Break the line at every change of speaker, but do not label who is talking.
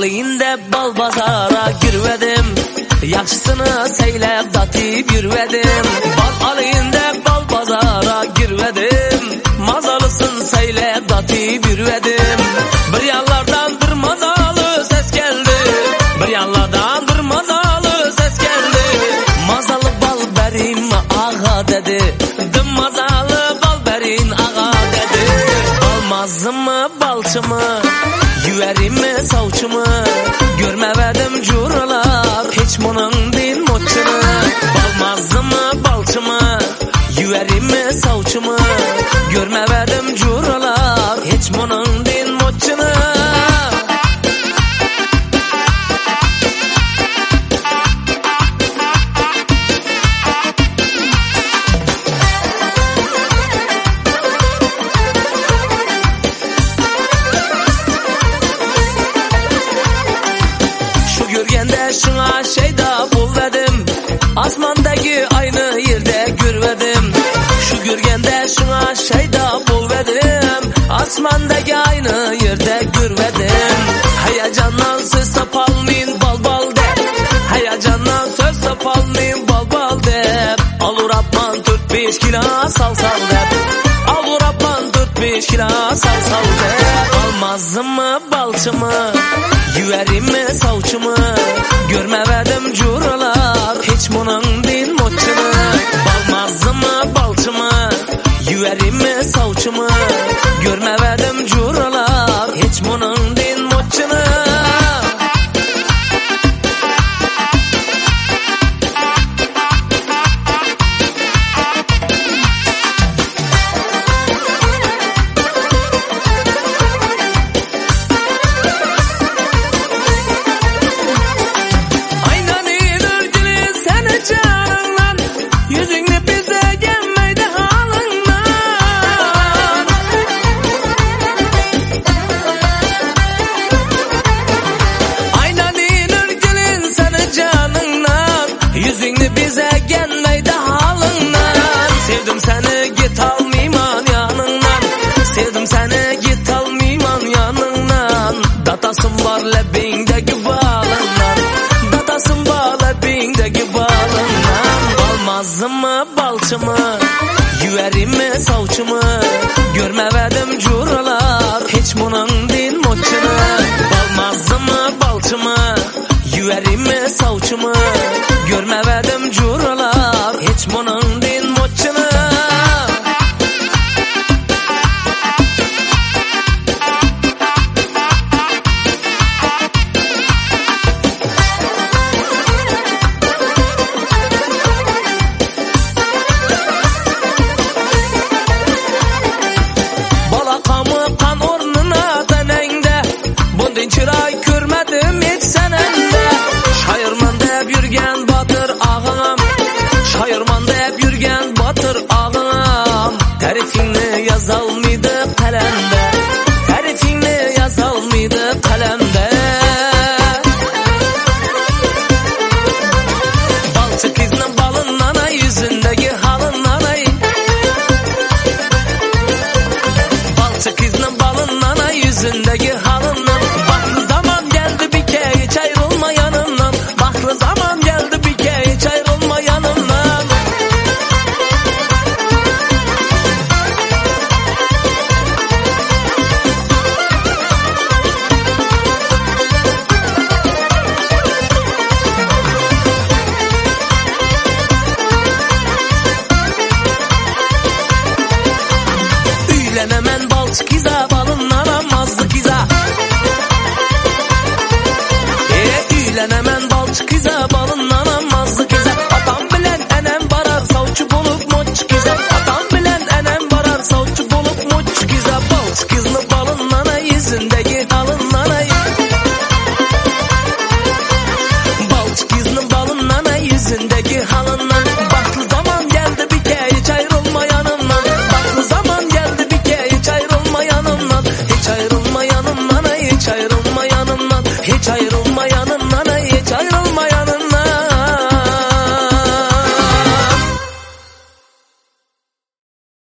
alayım deb bal bazara girvedim Yaxşısını seylep datip yürvedim Bal alayım deb bal bazara girvedim Mazalısın seylep datip yürvedim Bir yanlardan bir mazalı ses geldi. Bir yanlardan bir mazalı ses geldi. Mazalı bal berim ağa dedi. Dım mazalı bal berin ağa dedi. Almazım mı balçımı Yüverim şuna şeyda bulvedim Asmandaki aynı yerde görvedim Heyecandan söz tapalmayın bal bal de. Heyecandan söz tapalmayın bal bal de. Alur apman 4-5 kilo sal sal de. Alur apman 4-5 kilo sal sal de. Almazım mı balçımı? Yüverim mi savçımı? Görmevedim curalar. Hiç bunun değil moçunu Yüverim mi savçımı mı balçımı Yüverim mi savçımı Görmevedim curalar. Hiç bunun değil moçunu Almazım mı balçımı Yüverim mi savçımı Görmevedim curalar remember